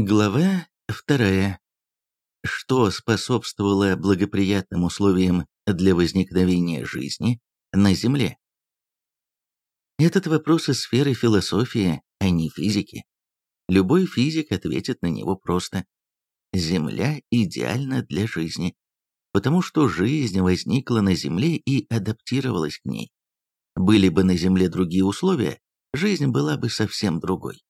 Глава вторая. Что способствовало благоприятным условиям для возникновения жизни на Земле? Этот вопрос из сферы философии, а не физики. Любой физик ответит на него просто. Земля идеальна для жизни, потому что жизнь возникла на Земле и адаптировалась к ней. Были бы на Земле другие условия, жизнь была бы совсем другой.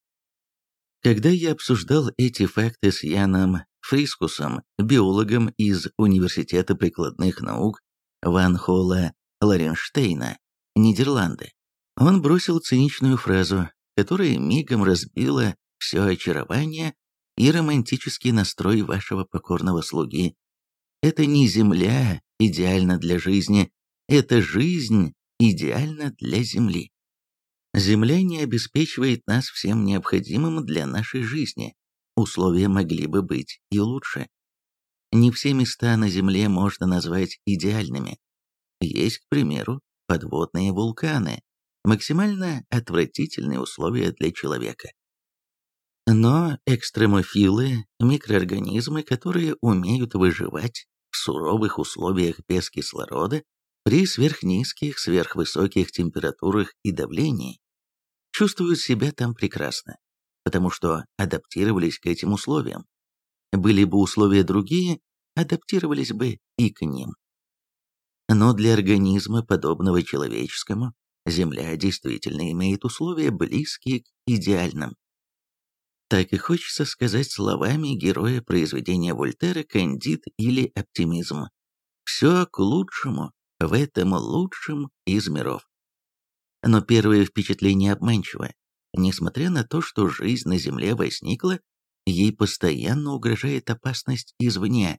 Когда я обсуждал эти факты с Яном Фрискусом, биологом из Университета прикладных наук Ван Холла Ларенштейна, Нидерланды, он бросил циничную фразу, которая мигом разбила все очарование и романтический настрой вашего покорного слуги. Это не земля идеальна для жизни, это жизнь идеальна для земли. Земля не обеспечивает нас всем необходимым для нашей жизни. Условия могли бы быть и лучше. Не все места на Земле можно назвать идеальными. Есть, к примеру, подводные вулканы, максимально отвратительные условия для человека. Но экстремофилы – микроорганизмы, которые умеют выживать в суровых условиях без кислорода при сверхнизких, сверхвысоких температурах и давлении, чувствуют себя там прекрасно, потому что адаптировались к этим условиям. Были бы условия другие, адаптировались бы и к ним. Но для организма, подобного человеческому, Земля действительно имеет условия, близкие к идеальным. Так и хочется сказать словами героя произведения Вольтера «Кандид» или «Оптимизм». Все к лучшему в этом лучшем из миров. Но первое впечатление обманчиво. Несмотря на то, что жизнь на Земле возникла, ей постоянно угрожает опасность извне.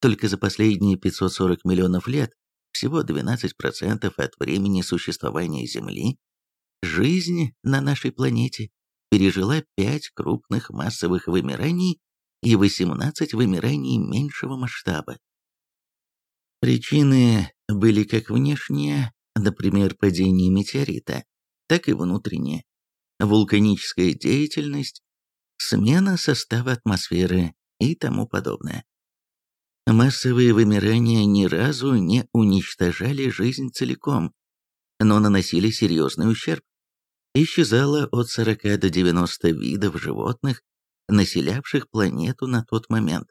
Только за последние 540 миллионов лет, всего 12% от времени существования Земли, жизнь на нашей планете пережила 5 крупных массовых вымираний и 18 вымираний меньшего масштаба. Причины были как внешние, например, падение метеорита, так и внутренние. Вулканическая деятельность, смена состава атмосферы и тому подобное. Массовые вымирания ни разу не уничтожали жизнь целиком, но наносили серьезный ущерб. Исчезало от 40 до 90 видов животных, населявших планету на тот момент.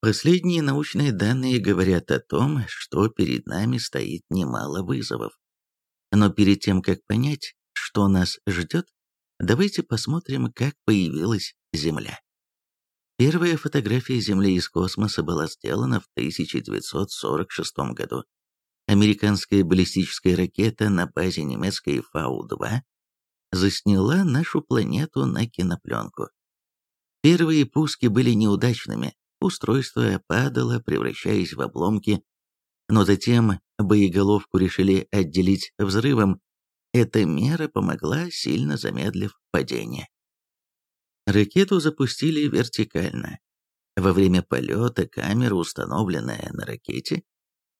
Последние научные данные говорят о том, что перед нами стоит немало вызовов. Но перед тем, как понять, что нас ждет, давайте посмотрим, как появилась Земля. Первая фотография Земли из космоса была сделана в 1946 году. Американская баллистическая ракета на базе немецкой Фау-2 засняла нашу планету на кинопленку. Первые пуски были неудачными, Устройство падало, превращаясь в обломки, но затем боеголовку решили отделить взрывом. Эта мера помогла, сильно замедлив падение. Ракету запустили вертикально. Во время полета камера, установленная на ракете,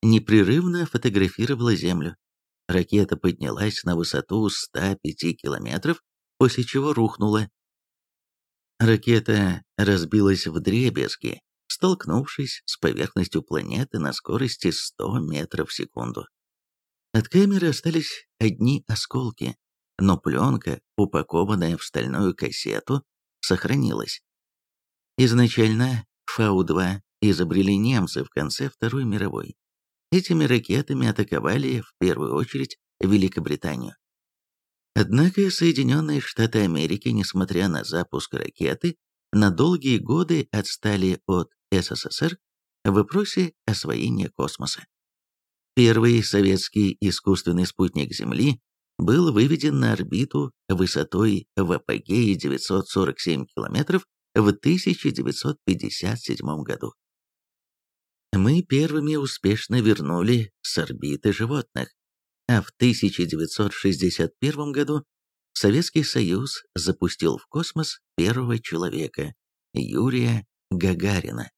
непрерывно фотографировала Землю. Ракета поднялась на высоту 105 километров, после чего рухнула. Ракета разбилась в дребезги, столкнувшись с поверхностью планеты на скорости 100 метров в секунду. От камеры остались одни осколки, но пленка, упакованная в стальную кассету, сохранилась. Изначально Фау-2 изобрели немцы в конце Второй мировой. Этими ракетами атаковали в первую очередь Великобританию. Однако Соединенные Штаты Америки, несмотря на запуск ракеты, на долгие годы отстали от СССР в вопросе освоения космоса. Первый советский искусственный спутник Земли был выведен на орбиту высотой в апогее 947 километров в 1957 году. Мы первыми успешно вернули с орбиты животных, а в 1961 году Советский Союз запустил в космос первого человека, Юрия Гагарина.